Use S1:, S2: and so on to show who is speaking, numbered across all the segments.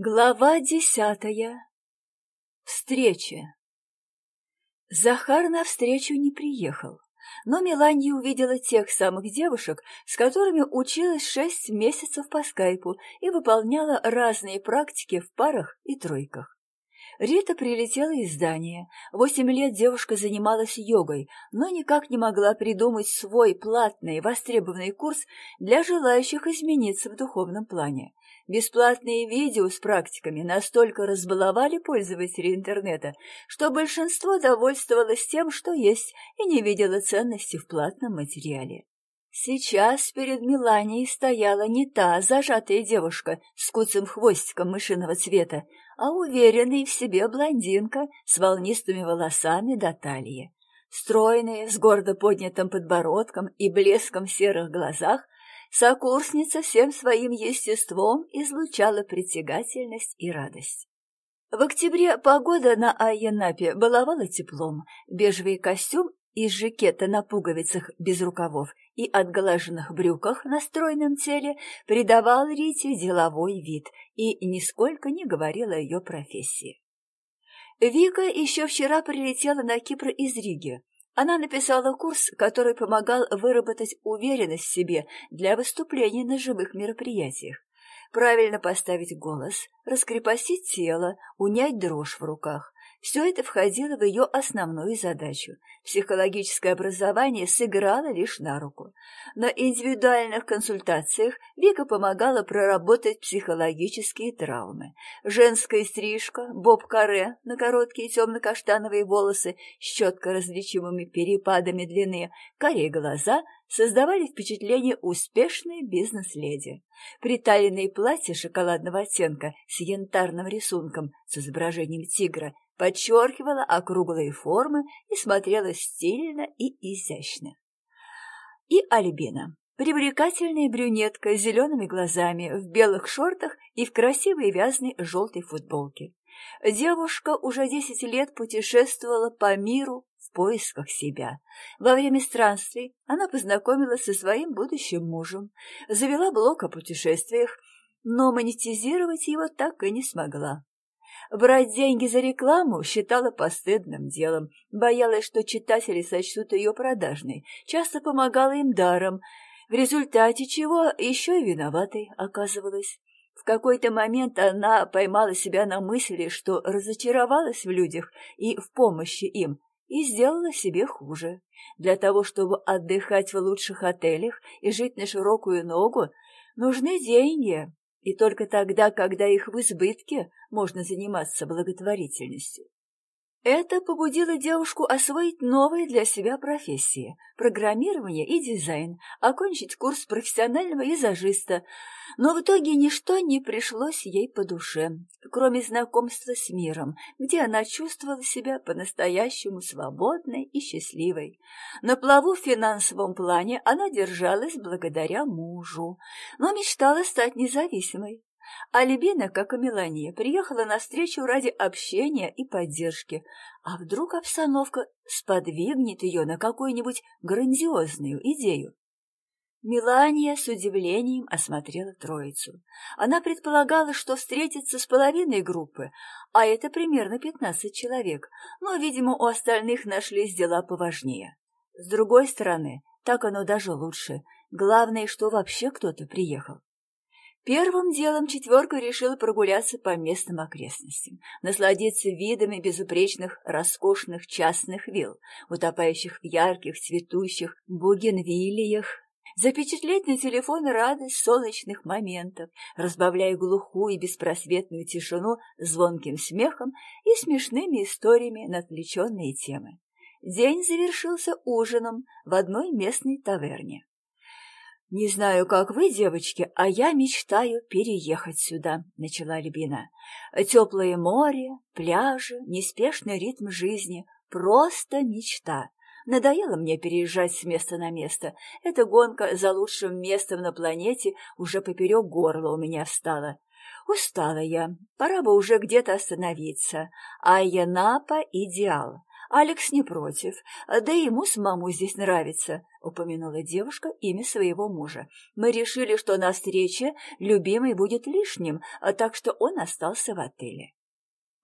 S1: Глава десятая. Встреча. Захар на встречу не приехал, но Меланья увидела тех самых девушек, с которыми училась шесть месяцев по скайпу и выполняла разные практики в парах и тройках. Рита прилетела из здания. Восемь лет девушка занималась йогой, но никак не могла придумать свой платный, востребованный курс для желающих измениться в духовном плане. Бесплатные видео с практиками настолько разбаловали пользователей интернета, что большинство довольствовалось тем, что есть, и не видело ценности в платном материале. Сейчас перед Миланией стояла не та зажатая девушка с куцым хвостиком мышиного цвета, а уверенная в себе блондинка с волнистыми волосами до талии. Стройная, с гордо поднятым подбородком и блеском в серых глазах, Сокурсница всем своим естеством излучала притягательность и радость. В октябре погода на Айянапе баловала теплом. Бежевый костюм из жакета на пуговицах без рукавов и отглаженных брюках на стройном теле придавал Рите деловой вид и нисколько не говорил о ее профессии. Вика еще вчера прилетела на Кипр из Риги. Она написала курс, который помогал выработать уверенность в себе для выступлений на живых мероприятиях. Правильно поставить голос, раскрепостить тело, унять дрожь в руках, все это входило в ее основную задачу. Психологическое образование сыграло лишь на руку. На индивидуальных консультациях Вика помогала проработать психологические травмы. Женская стрижка, боб-каре на короткие темно-каштановые волосы с четко различимыми перепадами длины, карие глаза создавали впечатление успешной бизнес-леди. Приталенные платья шоколадного оттенка с янтарным рисунком с изображением тигра подчеркивала округлые формы и смотрела стильно и изящно. И Альбина, привлекательная брюнетка с зелеными глазами, в белых шортах и в красивой вязаной желтой футболке. Девушка уже десять лет путешествовала по миру в поисках себя. Во время странствий она познакомилась со своим будущим мужем, завела блог о путешествиях, но монетизировать его так и не смогла. Брать деньги за рекламу считала постыдным делом, боялась, что читатели сочтут ее продажной, часто помогала им даром, в результате чего еще и виноватой оказывалась. В какой-то момент она поймала себя на мысли, что разочаровалась в людях и в помощи им, и сделала себе хуже. Для того, чтобы отдыхать в лучших отелях и жить на широкую ногу, нужны деньги, и только тогда, когда их в избытке, можно заниматься благотворительностью. Это побудило девушку освоить новые для себя профессии – программирование и дизайн, окончить курс профессионального визажиста, но в итоге ничто не пришлось ей по душе, кроме знакомства с миром, где она чувствовала себя по-настоящему свободной и счастливой. На плаву в финансовом плане она держалась благодаря мужу, но мечтала стать независимой. Альбина, как и Мелания, приехала на встречу ради общения и поддержки. А вдруг обстановка сподвигнет ее на какую-нибудь грандиозную идею? Мелания с удивлением осмотрела троицу. Она предполагала, что встретится с половиной группы, а это примерно пятнадцать человек, но, видимо, у остальных нашлись дела поважнее. С другой стороны, так оно даже лучше. Главное, что вообще кто-то приехал. Первым делом четверка решила прогуляться по местным окрестностям, насладиться видами безупречных, роскошных частных вилл, утопающих в ярких, цветущих бугенвиллиях, запечатлеть на телефон радость солнечных моментов, разбавляя глухую и беспросветную тишину звонким смехом и смешными историями на отвлеченные темы. День завершился ужином в одной местной таверне. «Не знаю, как вы, девочки, а я мечтаю переехать сюда», — начала Альбина. «Теплое море, пляжи, неспешный ритм жизни — просто мечта. Надоело мне переезжать с места на место. Эта гонка за лучшим местом на планете уже поперек горла у меня встала. Устала я, пора бы уже где-то остановиться. А Янапа — идеал. Алекс не против, да и ему самому здесь нравится, — упомянула девушка имя своего мужа. Мы решили, что на встрече любимый будет лишним, так что он остался в отеле.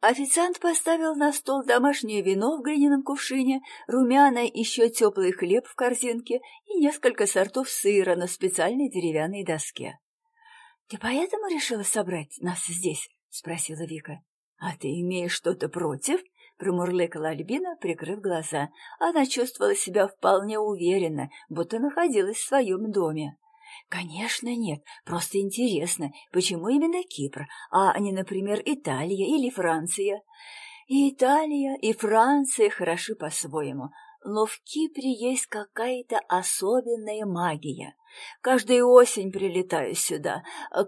S1: Официант поставил на стол домашнее вино в глиняном кувшине, румяное еще теплый хлеб в корзинке и несколько сортов сыра на специальной деревянной доске. — Ты поэтому решила собрать нас здесь? — спросила Вика. — А ты имеешь что-то против? — промурлыкала Альбина, прикрыв глаза. Она чувствовала себя вполне уверенно, будто находилась в своем доме. Конечно, нет. Просто интересно, почему именно Кипр, а не, например, Италия или Франция? И Италия, и Франция хороши по-своему, но в Кипре есть какая-то особенная магия. Каждую осень прилетаю сюда.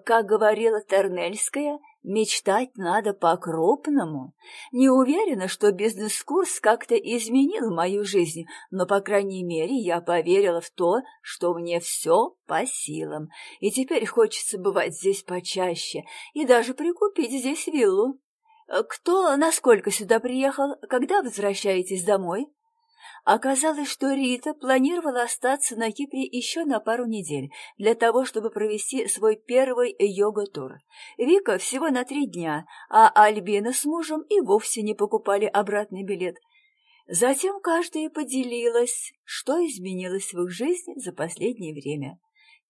S1: Как говорила Тернельская, Мечтать надо по-крупному. Не уверена, что бизнес-курс как-то изменил мою жизнь, но, по крайней мере, я поверила в то, что мне все по силам, и теперь хочется бывать здесь почаще и даже прикупить здесь виллу. Кто насколько сюда приехал? Когда возвращаетесь домой? Оказалось, что Рита планировала остаться на Кипре еще на пару недель для того, чтобы провести свой первый йога-тур. Вика всего на три дня, а Альбина с мужем и вовсе не покупали обратный билет. Затем каждая поделилась, что изменилось в их жизни за последнее время.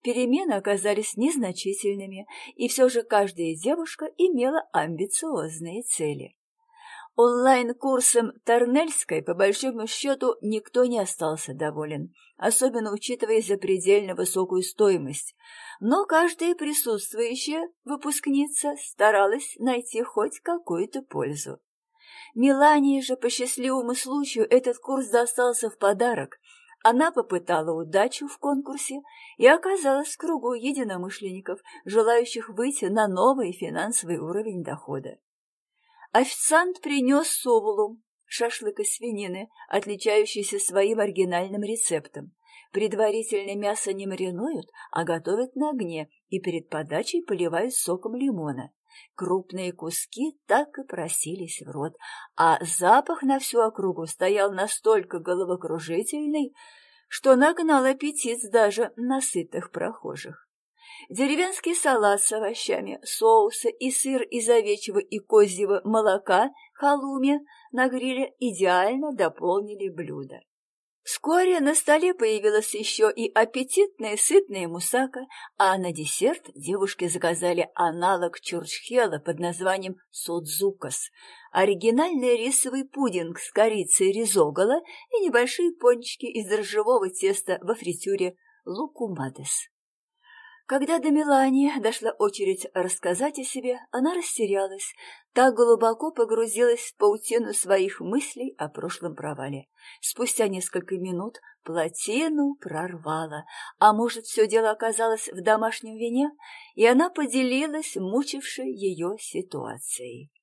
S1: Перемены оказались незначительными, и все же каждая девушка имела амбициозные цели. Онлайн-курсом Торнельской, по большому счету, никто не остался доволен, особенно учитывая запредельно высокую стоимость. Но каждая присутствующая выпускница старалась найти хоть какую-то пользу. Мелании же по счастливому случаю этот курс достался в подарок. Она попытала удачу в конкурсе и оказалась в кругу единомышленников, желающих выйти на новый финансовый уровень дохода. Официант принес совулу, шашлык из свинины, отличающийся своим оригинальным рецептом. Предварительно мясо не маринуют, а готовят на огне и перед подачей поливают соком лимона. Крупные куски так и просились в рот, а запах на всю округу стоял настолько головокружительный, что нагнал аппетит даже на сытых прохожих. Деревенский салат с овощами, соусы и сыр из овечьего и козьего молока халуми на гриле идеально дополнили блюдо. Вскоре на столе появилась еще и аппетитная сытная мусака, а на десерт девушки заказали аналог чурчхела под названием судзукас, оригинальный рисовый пудинг с корицей ризогола и небольшие пончики из дрожжевого теста во фритюре лукумадес. Когда до Мелании дошла очередь рассказать о себе, она растерялась, так глубоко погрузилась в паутину своих мыслей о прошлом провале. Спустя несколько минут плотину прорвала, а может, все дело оказалось в домашнем вине, и она поделилась мучившей ее ситуацией.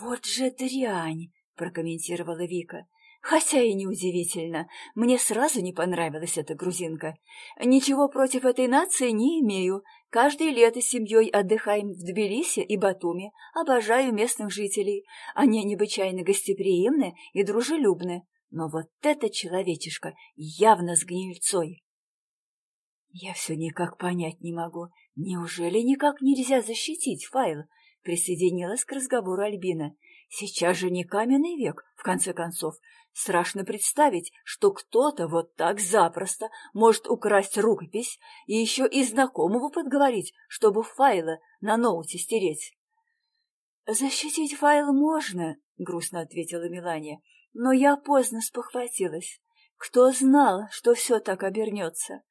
S1: «Вот же дрянь!» — прокомментировала Вика. Хотя и неудивительно, мне сразу не понравилась эта грузинка. Ничего против этой нации не имею. Каждое лето с семьей отдыхаем в Тбилиси и Батуми. Обожаю местных жителей. Они необычайно гостеприимны и дружелюбны. Но вот эта человечишка явно с гнильцой. Я все никак понять не могу. Неужели никак нельзя защитить файл? Присоединилась к разговору Альбина. Сейчас же не каменный век, в конце концов. Страшно представить, что кто-то вот так запросто может украсть рукопись и еще и знакомого подговорить, чтобы файлы на ноуте стереть. «Защитить файл можно», — грустно ответила Мелания, — «но я поздно спохватилась. Кто знал, что все так обернется?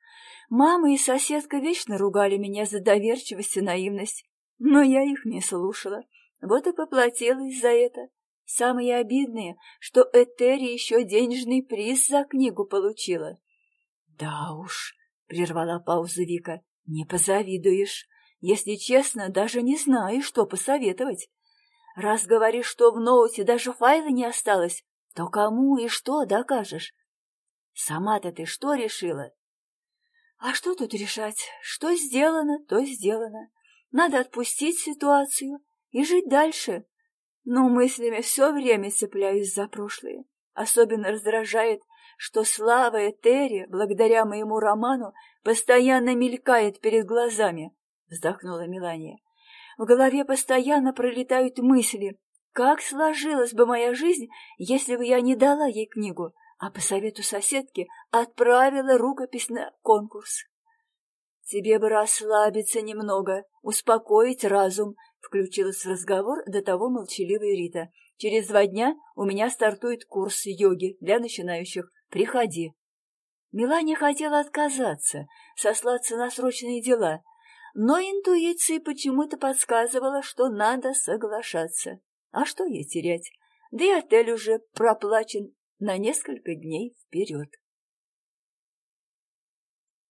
S1: Мама и соседка вечно ругали меня за доверчивость и наивность, но я их не слушала, вот и поплатилась за это. Самое обидное, что Этери еще денежный приз за книгу получила. — Да уж, — прервала паузу Вика, — не позавидуешь. Если честно, даже не знаю, что посоветовать. Раз говоришь, что в ноуте даже файла не осталось, то кому и что докажешь? Сама-то ты что решила? А что тут решать? Что сделано, то сделано. Надо отпустить ситуацию и жить дальше но мыслями все время цепляюсь за прошлое. Особенно раздражает, что слава Этери, благодаря моему роману, постоянно мелькает перед глазами, — вздохнула Мелания. В голове постоянно пролетают мысли, как сложилась бы моя жизнь, если бы я не дала ей книгу, а по совету соседки отправила рукопись на конкурс. «Тебе бы расслабиться немного, успокоить разум», — включилась в разговор до того молчаливая Рита. «Через два дня у меня стартует курс йоги для начинающих. Приходи». Милане хотела отказаться, сослаться на срочные дела, но интуиция почему-то подсказывала, что надо соглашаться. А что ей терять? Да и отель уже проплачен на несколько дней вперед.